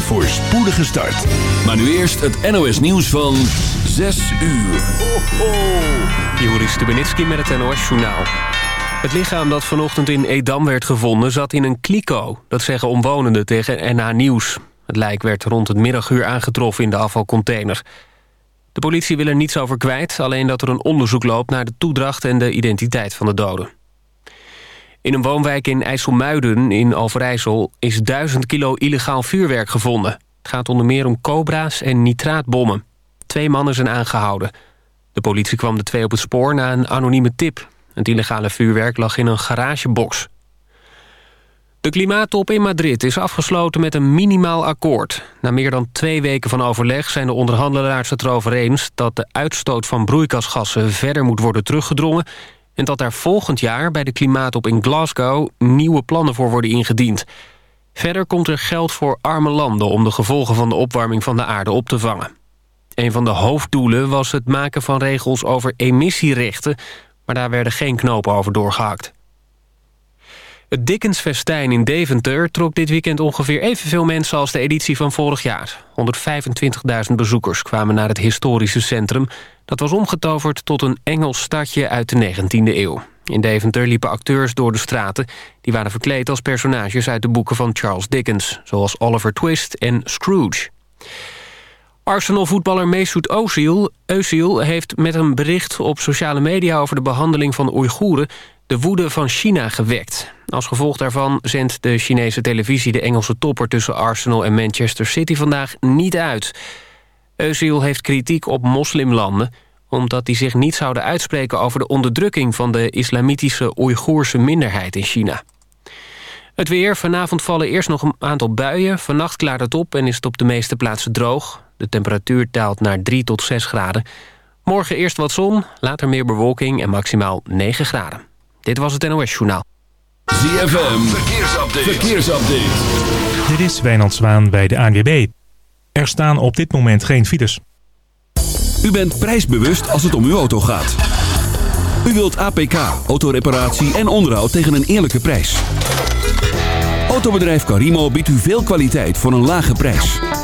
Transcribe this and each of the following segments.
voor spoedige start. Maar nu eerst het NOS nieuws van 6 uur. Ho, ho. Joris Stubenitski met het NOS-journaal. Het lichaam dat vanochtend in Edam werd gevonden zat in een kliko. Dat zeggen omwonenden tegen NH Nieuws. Het lijk werd rond het middaguur aangetroffen in de afvalcontainer. De politie wil er niets over kwijt, alleen dat er een onderzoek loopt... naar de toedracht en de identiteit van de doden. In een woonwijk in IJsselmuiden in Overijssel... is duizend kilo illegaal vuurwerk gevonden. Het gaat onder meer om cobra's en nitraatbommen. Twee mannen zijn aangehouden. De politie kwam de twee op het spoor na een anonieme tip. Het illegale vuurwerk lag in een garagebox. De klimaattop in Madrid is afgesloten met een minimaal akkoord. Na meer dan twee weken van overleg zijn de onderhandelaars het erover eens... dat de uitstoot van broeikasgassen verder moet worden teruggedrongen... en dat daar volgend jaar bij de klimaattop in Glasgow... nieuwe plannen voor worden ingediend. Verder komt er geld voor arme landen... om de gevolgen van de opwarming van de aarde op te vangen. Een van de hoofddoelen was het maken van regels over emissierechten... maar daar werden geen knopen over doorgehakt. Het Dickensfestijn in Deventer trok dit weekend ongeveer evenveel mensen als de editie van vorig jaar. 125.000 bezoekers kwamen naar het historische centrum. Dat was omgetoverd tot een Engels stadje uit de 19e eeuw. In Deventer liepen acteurs door de straten. Die waren verkleed als personages uit de boeken van Charles Dickens... zoals Oliver Twist en Scrooge. Arsenal-voetballer Mesut Özil, Özil heeft met een bericht op sociale media... over de behandeling van Oeigoeren de woede van China gewekt. Als gevolg daarvan zendt de Chinese televisie de Engelse topper... tussen Arsenal en Manchester City vandaag niet uit. Özil heeft kritiek op moslimlanden... omdat die zich niet zouden uitspreken over de onderdrukking... van de islamitische Oeigoerse minderheid in China. Het weer. Vanavond vallen eerst nog een aantal buien. Vannacht klaart het op en is het op de meeste plaatsen droog. De temperatuur daalt naar 3 tot 6 graden. Morgen eerst wat zon, later meer bewolking en maximaal 9 graden. Dit was het NOS Journaal. ZFM, verkeersupdate. verkeersupdate. Dit is Wijnand Zwaan bij de ANWB. Er staan op dit moment geen files. U bent prijsbewust als het om uw auto gaat. U wilt APK, autoreparatie en onderhoud tegen een eerlijke prijs. Autobedrijf Carimo biedt u veel kwaliteit voor een lage prijs.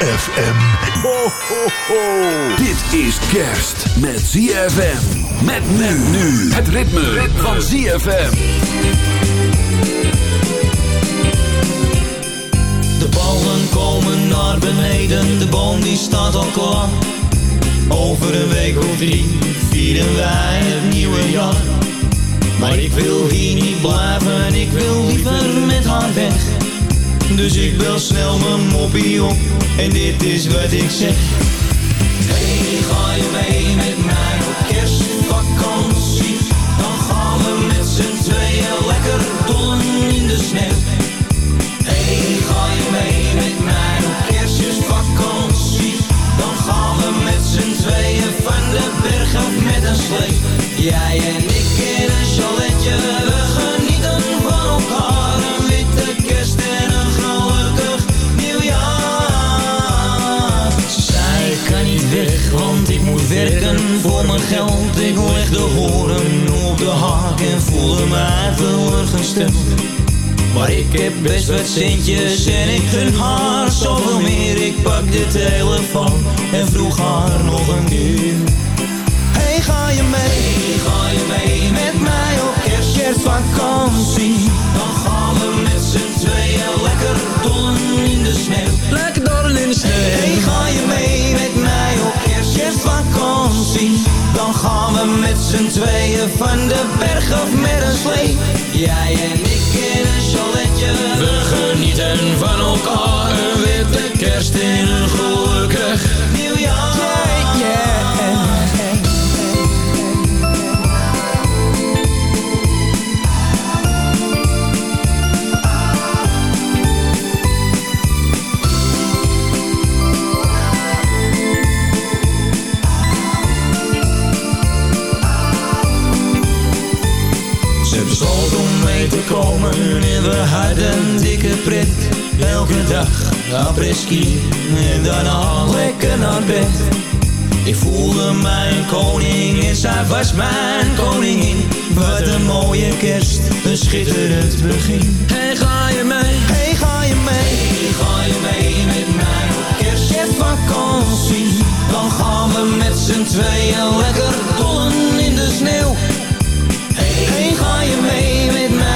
ZFM. Ho, ho, ho. Dit is kerst met ZFM. Met men nu. Het ritme, van ZFM. De ballen komen naar beneden, de boom die staat al klaar. Over een week of drie vieren wij het nieuwe jaar. Maar ik wil hier niet blijven en ik wil liever met haar weg. Dus ik bel snel mijn moppie op. En dit is wat ik zeg. Hey, ga je mee met mij op kerstvakantie? Dan gaan we met z'n tweeën lekker dollen in de sneeuw. Hey, ga je mee met mij op kerstvakantie? Dan gaan we met z'n tweeën van de berg af met een slee Jij en ik in een chaletje. Ik leg de horen op de haak en voelde mij teleurgesteld. Maar ik heb best wat centjes en ik gun haar zoveel meer. Ik pak de telefoon en vroeg haar nog een keer. Hey, ga je mee? ga je mee met mij op kerst, kerstvakantie? Z'n tweeën van de berg af met een slee. Jij en ik in een chaletje. We genieten van elkaar. Een witte kerst in een gelukkig te komen en we hadden een dikke pret. Elke dag apres-ski en daarna lekker naar bed. Ik voelde mijn koning en zij was mijn koningin. Wat een mooie kerst, een schitterend begin. Hey, ga je mee? Hey, ga je mee? Hey, ga je mee met mij op kerst? Kerstvakantie, dan gaan we met z'n tweeën lekker dollen in de sneeuw. Hey, ga je mee met mij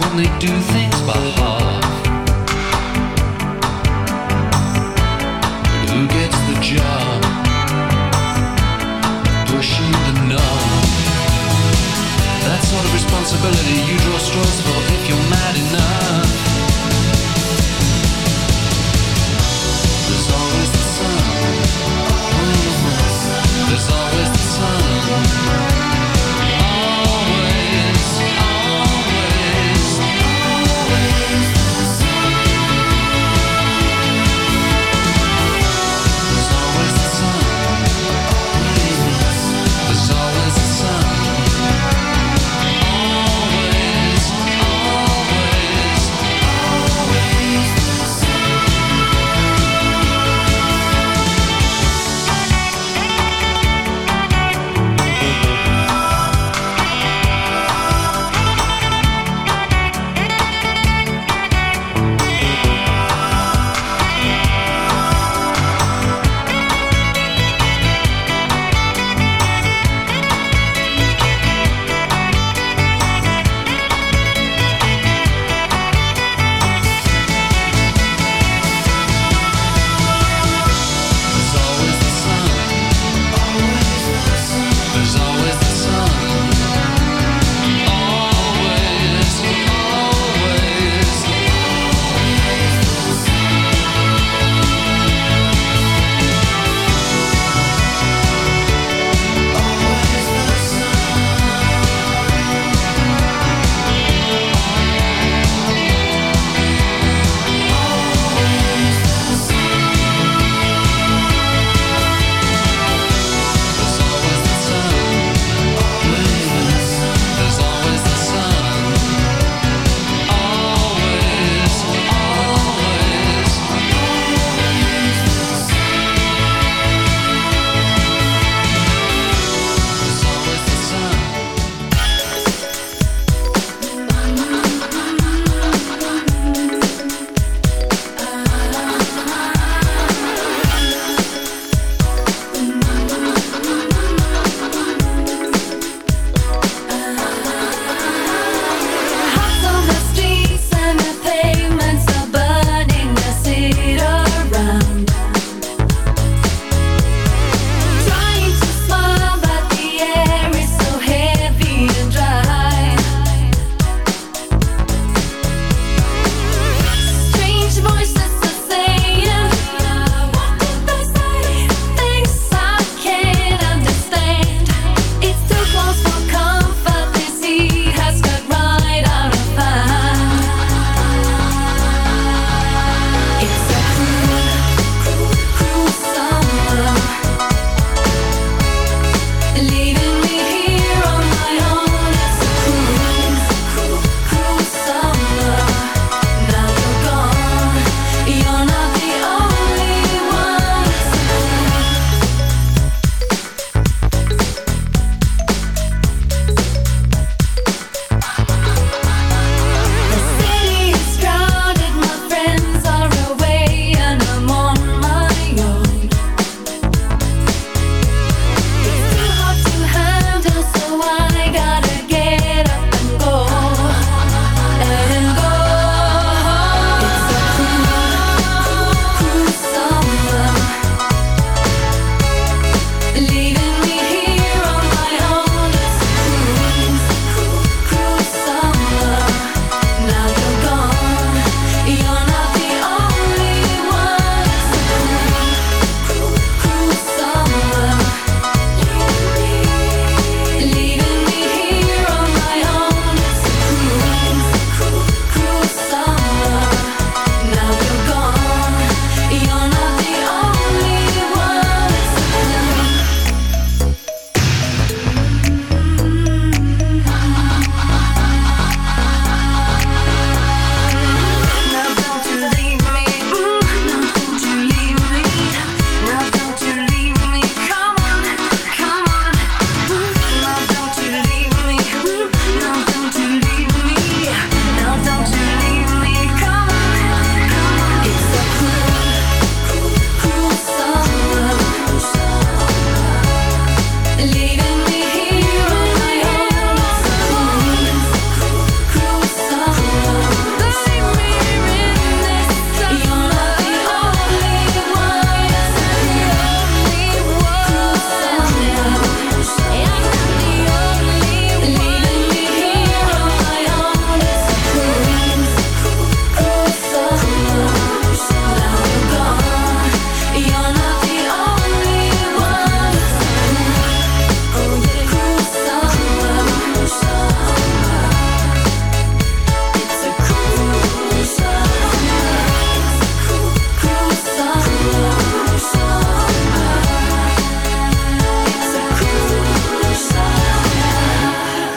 when they do things by half.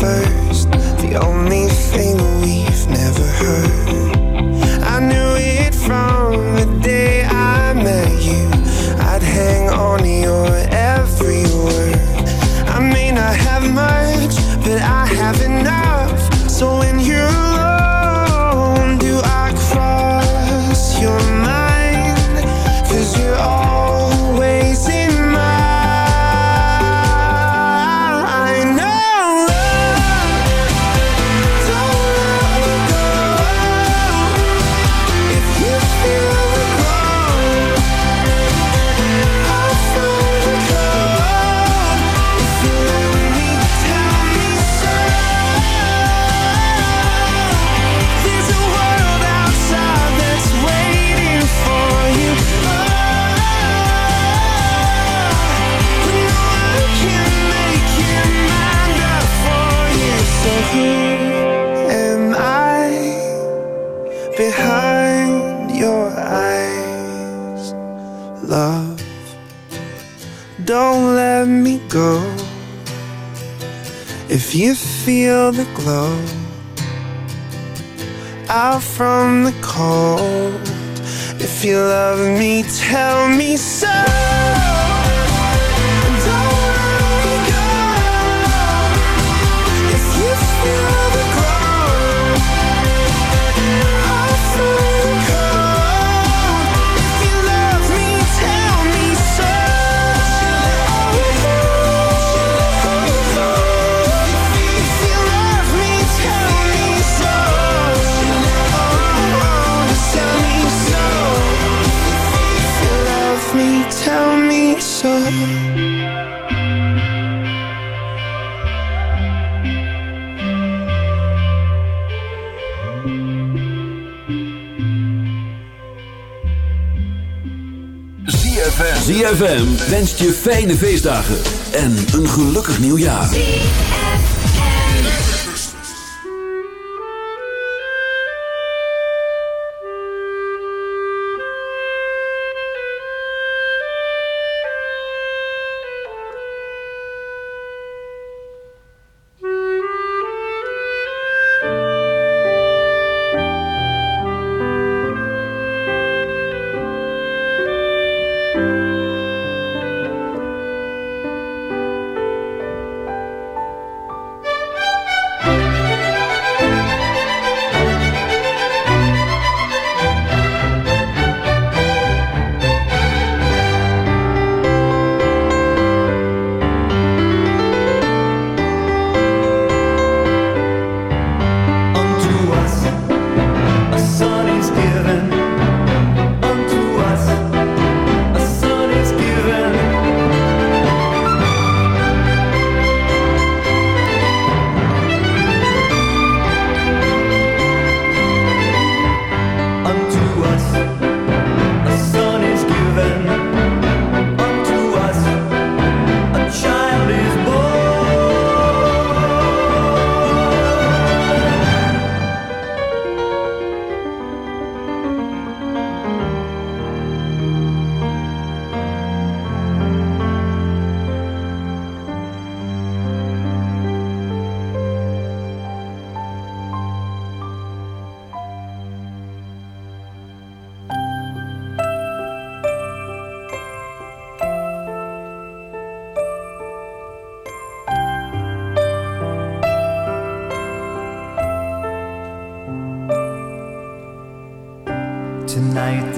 first, the only thing we've never heard. I knew it from the day I met you. I'd hang on your every word. I may not have much, but I have enough. So when you the glow out from the cold. If you love me, tell me so. me so ZFM wenst je fijne feestdagen en een gelukkig nieuwjaar.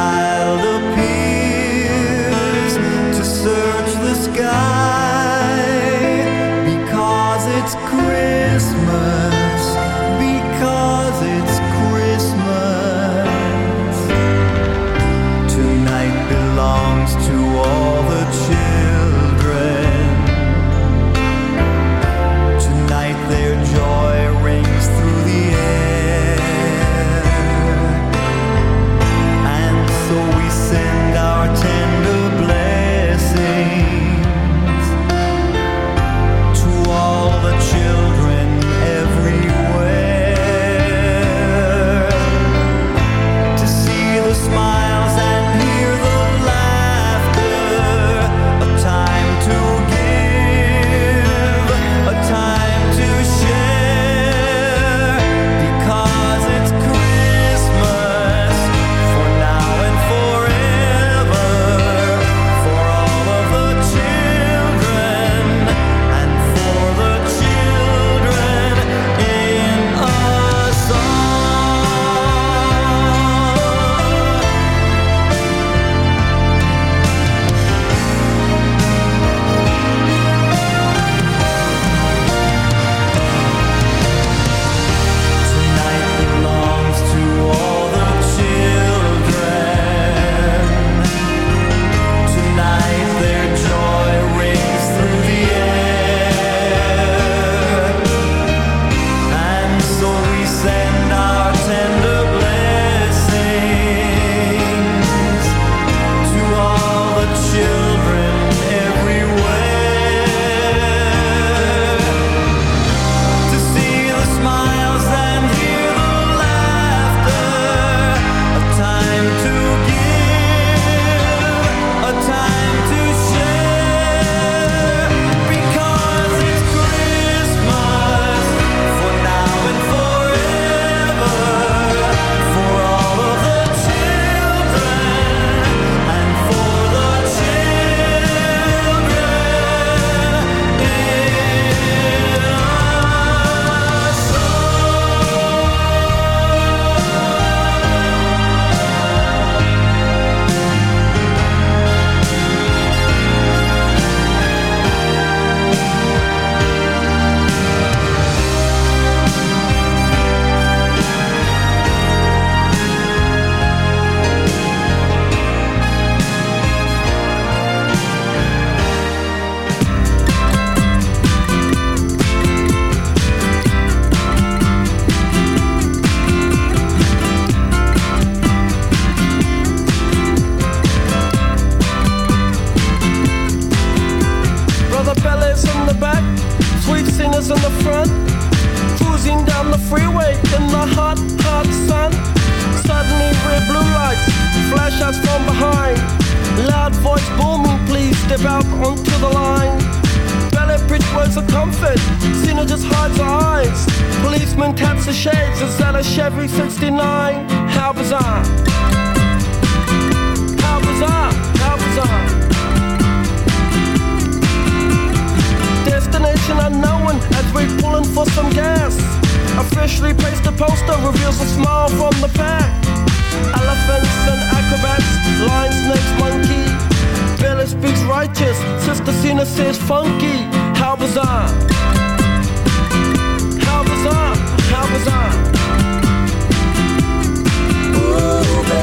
life. the shades of a Chevy 69. How bizarre. How bizarre. How bizarre. Destination unknown as we're pulling for some gas. Officially placed a poster reveals a smile from the pack. Elephants and acrobats, lion snakes, monkey. Billy speaks righteous, Sister Cena says funky. How bizarre.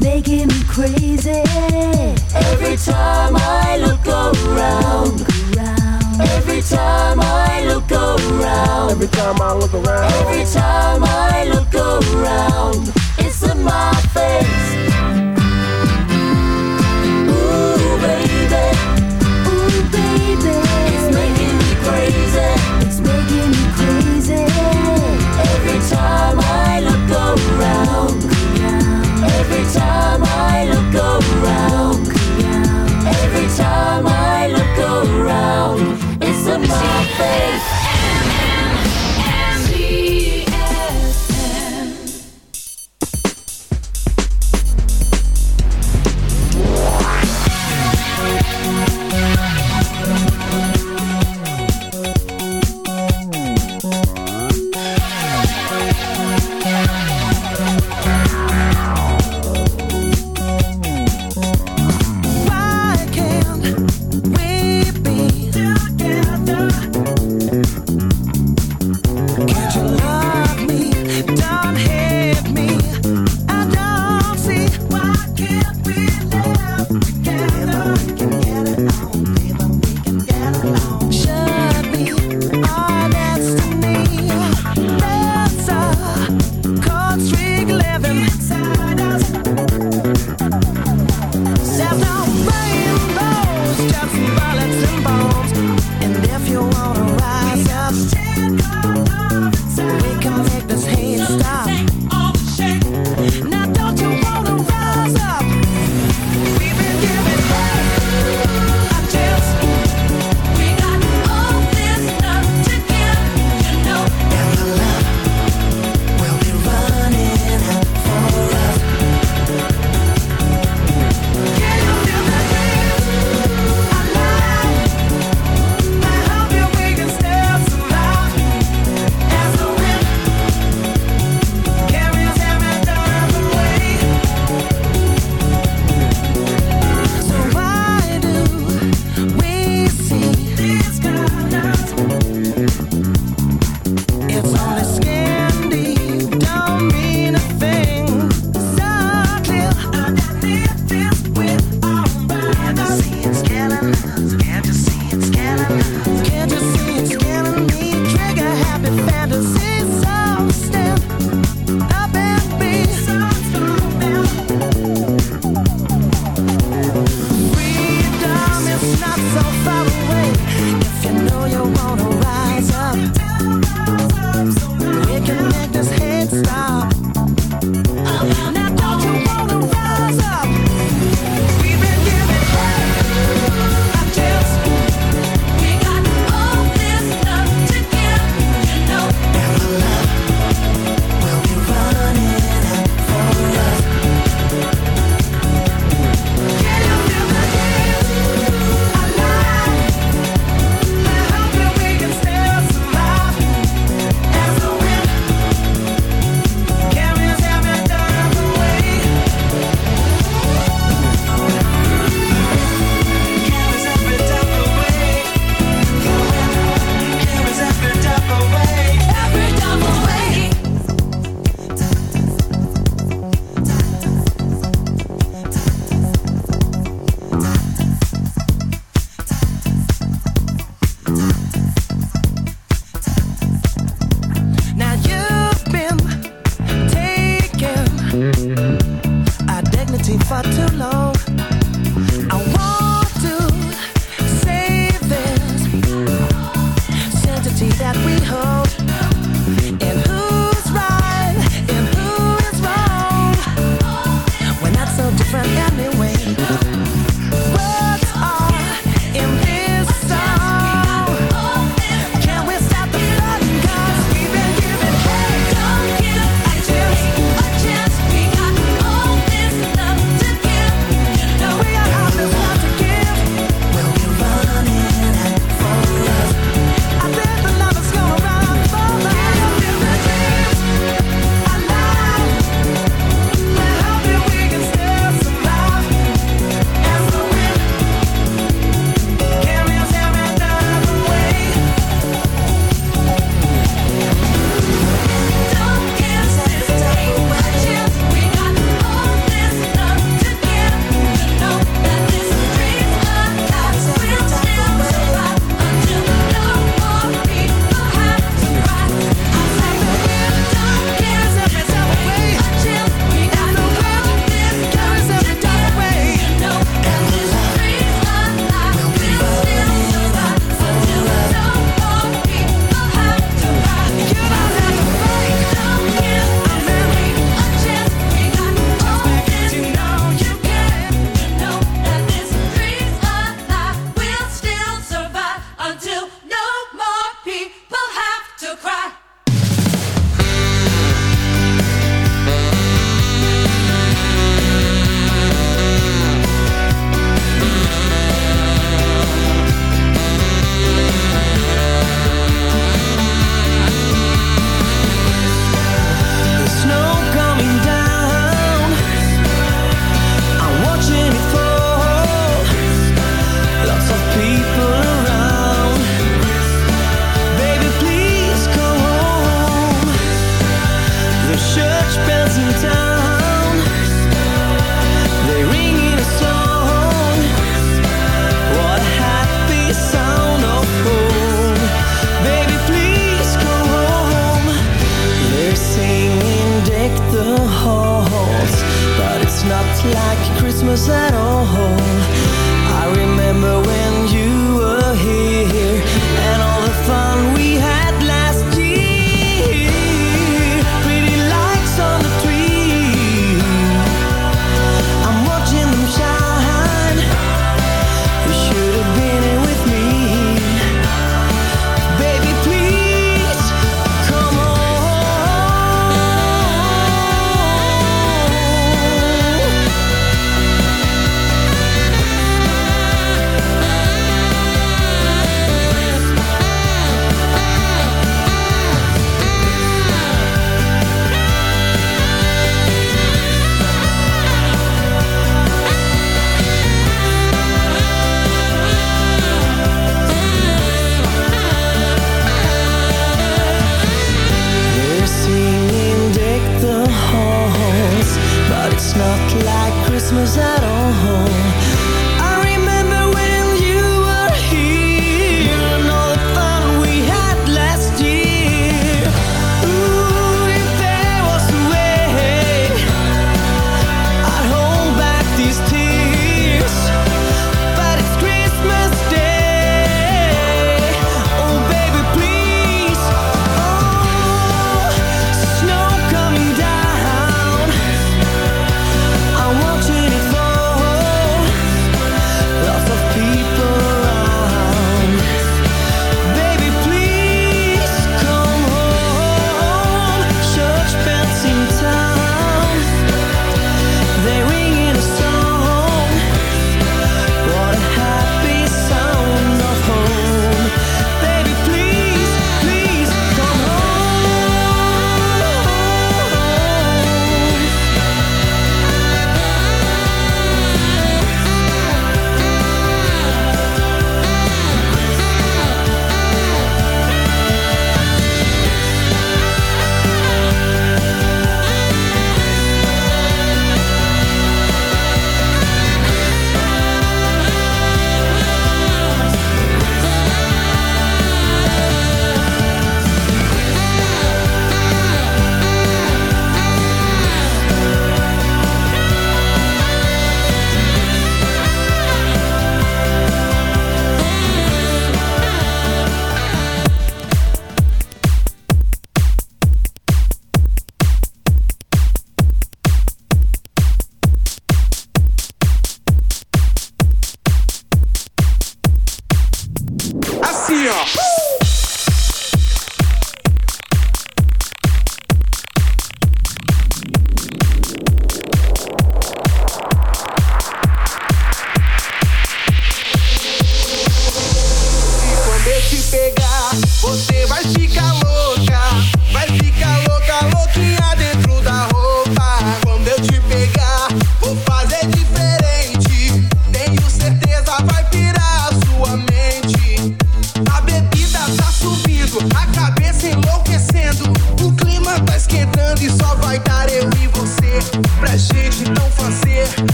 making me crazy. Every time I look around. Every time I look around. Every time I look around. Every time I look around. It's in my face. Ooh, baby. Ooh, baby. Face.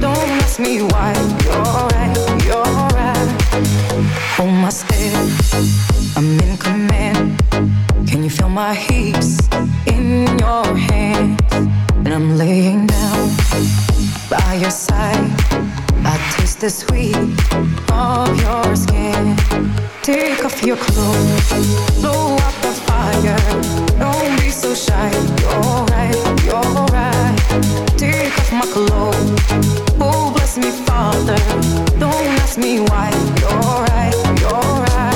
Don't ask me why. You're right, you're right. Hold my stick, I'm in command. Can you feel my heaps in your hands? And I'm laying down by your side. I taste the sweet of your skin. Take off your clothes, blow up the fire. Don't be so shy. You're right, you're take off my clothes. Oh, bless me, Father. Don't ask me why. You're right, you're right.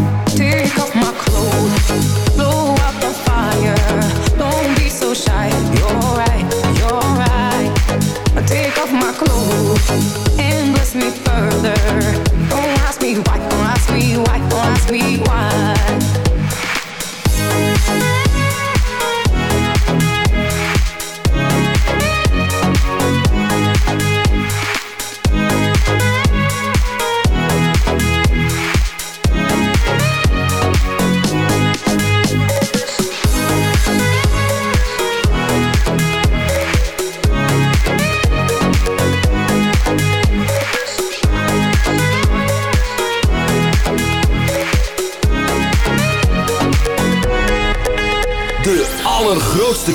Further. Don't ask me why, don't ask me why, don't ask me why.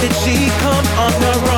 Did she come on her own?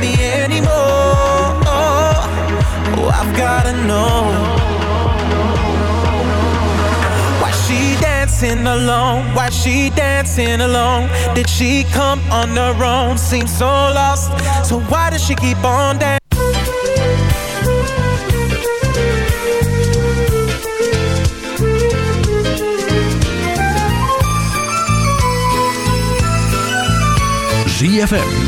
Me anymore. Oh, I've gotta know. Why she dancing alone? Why she dancing alone? Did she come on her own? Seems so lost. So why does she keep on dancing?